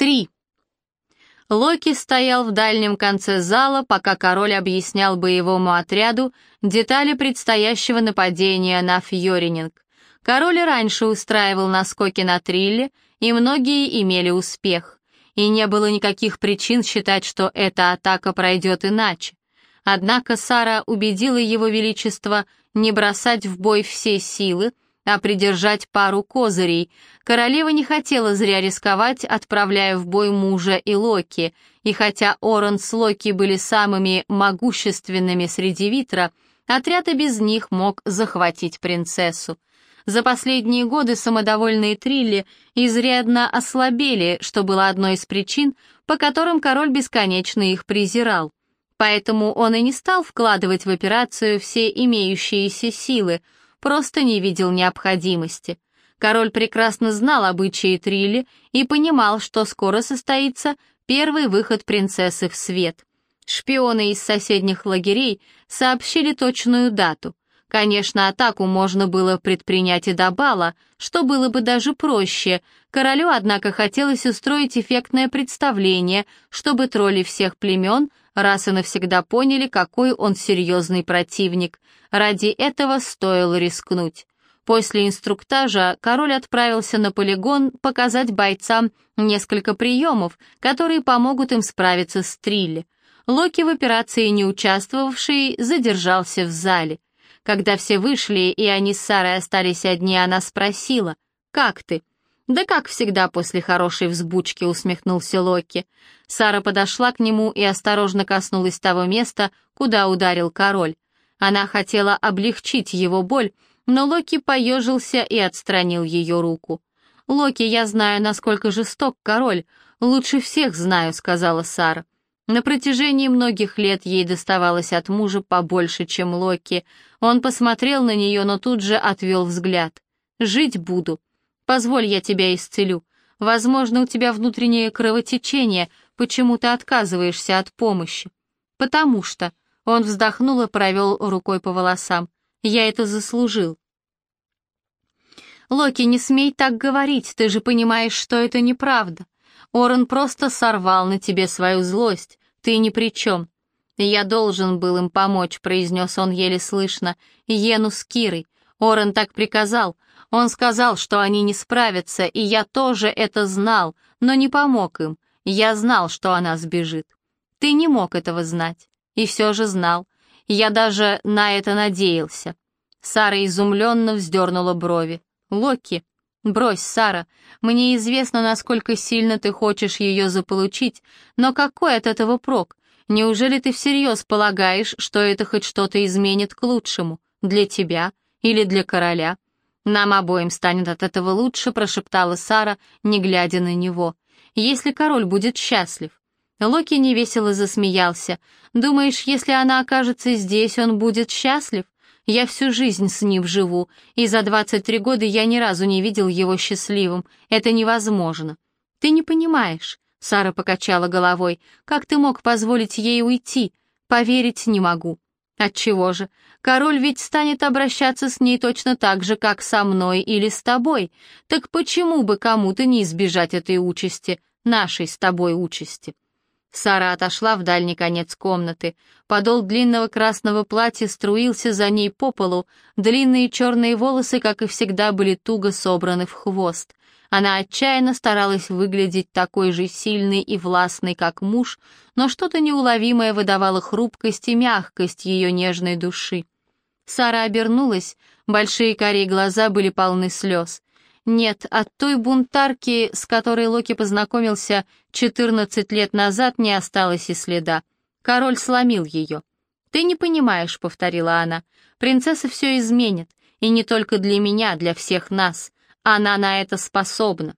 Три. Локи стоял в дальнем конце зала, пока король объяснял боевому отряду детали предстоящего нападения на Фьорининг. Король раньше устраивал наскоки на трилле, и многие имели успех. И не было никаких причин считать, что эта атака пройдет иначе. Однако Сара убедила его величество не бросать в бой все силы, а придержать пару козырей. Королева не хотела зря рисковать, отправляя в бой мужа и Локи, и хотя Оран с Локи были самыми могущественными среди Витра, отряд и без них мог захватить принцессу. За последние годы самодовольные Трилли изрядно ослабели, что было одной из причин, по которым король бесконечно их презирал. Поэтому он и не стал вкладывать в операцию все имеющиеся силы — просто не видел необходимости. Король прекрасно знал обычаи Трилли и понимал, что скоро состоится первый выход принцессы в свет. Шпионы из соседних лагерей сообщили точную дату. Конечно, атаку можно было предпринять и до бала, что было бы даже проще. Королю, однако, хотелось устроить эффектное представление, чтобы тролли всех племен раз и навсегда поняли, какой он серьезный противник. Ради этого стоило рискнуть. После инструктажа король отправился на полигон показать бойцам несколько приемов, которые помогут им справиться с Трилли. Локи в операции не участвовавший задержался в зале. Когда все вышли и они с Сарой остались одни, она спросила, «Как ты?» «Да как всегда после хорошей взбучки», — усмехнулся Локи. Сара подошла к нему и осторожно коснулась того места, куда ударил король. Она хотела облегчить его боль, но Локи поежился и отстранил ее руку. «Локи, я знаю, насколько жесток король. Лучше всех знаю», — сказала Сара. На протяжении многих лет ей доставалось от мужа побольше, чем Локи. Он посмотрел на нее, но тут же отвел взгляд. «Жить буду. Позволь, я тебя исцелю. Возможно, у тебя внутреннее кровотечение, почему ты отказываешься от помощи. Потому что... Он вздохнул и провел рукой по волосам. Я это заслужил. Локи, не смей так говорить, ты же понимаешь, что это неправда. Орен просто сорвал на тебе свою злость, ты ни при чем. Я должен был им помочь, произнес он еле слышно. Ену с Кирой. Орен так приказал, он сказал, что они не справятся, и я тоже это знал, но не помог им. Я знал, что она сбежит. Ты не мог этого знать. И все же знал. Я даже на это надеялся. Сара изумленно вздернула брови. «Локи, брось, Сара, мне известно, насколько сильно ты хочешь ее заполучить, но какой от этого прок? Неужели ты всерьез полагаешь, что это хоть что-то изменит к лучшему? Для тебя или для короля?» «Нам обоим станет от этого лучше», — прошептала Сара, не глядя на него. «Если король будет счастлив». Локи невесело засмеялся. «Думаешь, если она окажется здесь, он будет счастлив? Я всю жизнь с ним живу, и за 23 года я ни разу не видел его счастливым. Это невозможно». «Ты не понимаешь», — Сара покачала головой. «Как ты мог позволить ей уйти? Поверить не могу». Отчего же? Король ведь станет обращаться с ней точно так же, как со мной или с тобой. Так почему бы кому-то не избежать этой участи, нашей с тобой участи? Сара отошла в дальний конец комнаты. Подол длинного красного платья струился за ней по полу, длинные черные волосы, как и всегда, были туго собраны в хвост. Она отчаянно старалась выглядеть такой же сильной и властной, как муж, но что-то неуловимое выдавало хрупкость и мягкость ее нежной души. Сара обернулась, большие карие глаза были полны слез. Нет, от той бунтарки, с которой Локи познакомился 14 лет назад, не осталось и следа. Король сломил ее. «Ты не понимаешь», — повторила она, — «принцесса все изменит, и не только для меня, для всех нас. Она на это способна.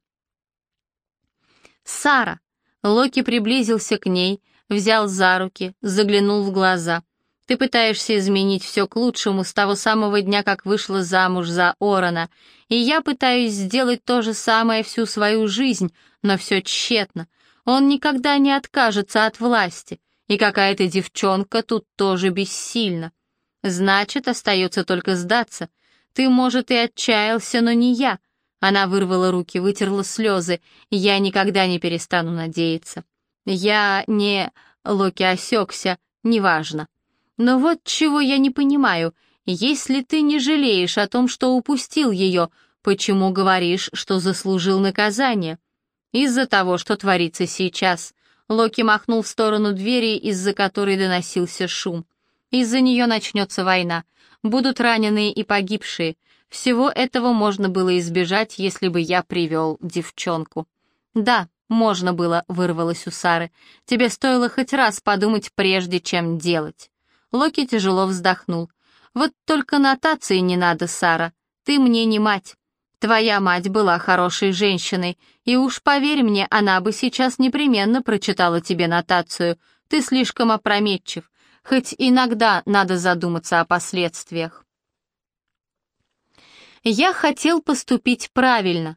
«Сара!» Локи приблизился к ней, взял за руки, заглянул в глаза. «Ты пытаешься изменить все к лучшему с того самого дня, как вышла замуж за Орона, и я пытаюсь сделать то же самое всю свою жизнь, но все тщетно. Он никогда не откажется от власти, и какая-то девчонка тут тоже бессильна. Значит, остается только сдаться. Ты, может, и отчаялся, но не я. Она вырвала руки, вытерла слезы. «Я никогда не перестану надеяться». «Я не...» — Локи осекся. «Неважно». «Но вот чего я не понимаю. Если ты не жалеешь о том, что упустил ее, почему говоришь, что заслужил наказание?» «Из-за того, что творится сейчас». Локи махнул в сторону двери, из-за которой доносился шум. «Из-за нее начнется война. Будут раненые и погибшие. Всего этого можно было избежать, если бы я привел девчонку». «Да, можно было», — вырвалось у Сары. «Тебе стоило хоть раз подумать, прежде чем делать». Локи тяжело вздохнул. «Вот только нотации не надо, Сара. Ты мне не мать. Твоя мать была хорошей женщиной, и уж поверь мне, она бы сейчас непременно прочитала тебе нотацию. Ты слишком опрометчив, хоть иногда надо задуматься о последствиях. Я хотел поступить правильно.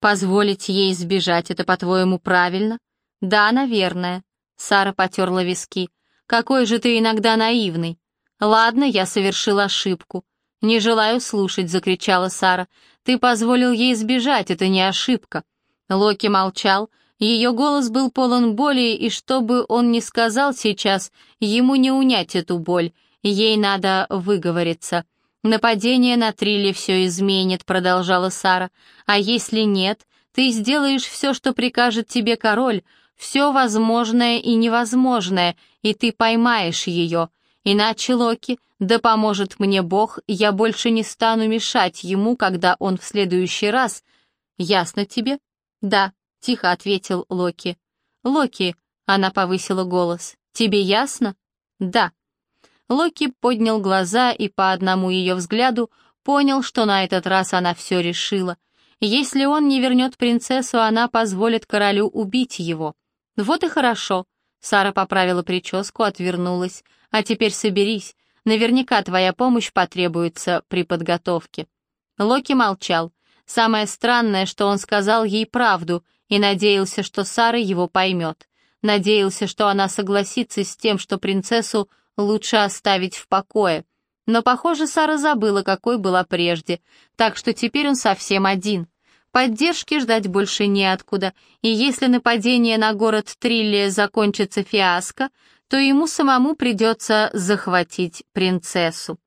Позволить ей сбежать — это, по-твоему, правильно? Да, наверное. Сара потерла виски. Какой же ты иногда наивный. Ладно, я совершил ошибку. «Не желаю слушать», — закричала Сара. «Ты позволил ей сбежать, это не ошибка». Локи молчал. Ее голос был полон боли, и что бы он ни сказал сейчас, ему не унять эту боль. Ей надо выговориться. «Нападение на Трилли все изменит», — продолжала Сара. «А если нет, ты сделаешь все, что прикажет тебе король, все возможное и невозможное, и ты поймаешь ее. Иначе, Локи, да поможет мне Бог, я больше не стану мешать ему, когда он в следующий раз... Ясно тебе? Да, тихо ответил Локи. Локи, она повысила голос, тебе ясно? Да. Локи поднял глаза и по одному ее взгляду понял, что на этот раз она все решила. Если он не вернет принцессу, она позволит королю убить его. Вот и хорошо. Сара поправила прическу, отвернулась. А теперь соберись, наверняка твоя помощь потребуется при подготовке». Локи молчал. Самое странное, что он сказал ей правду и надеялся, что Сара его поймет. Надеялся, что она согласится с тем, что принцессу лучше оставить в покое. Но, похоже, Сара забыла, какой была прежде, так что теперь он совсем один. Поддержки ждать больше неоткуда, и если нападение на город Триллия закончится фиаско, то ему самому придется захватить принцессу.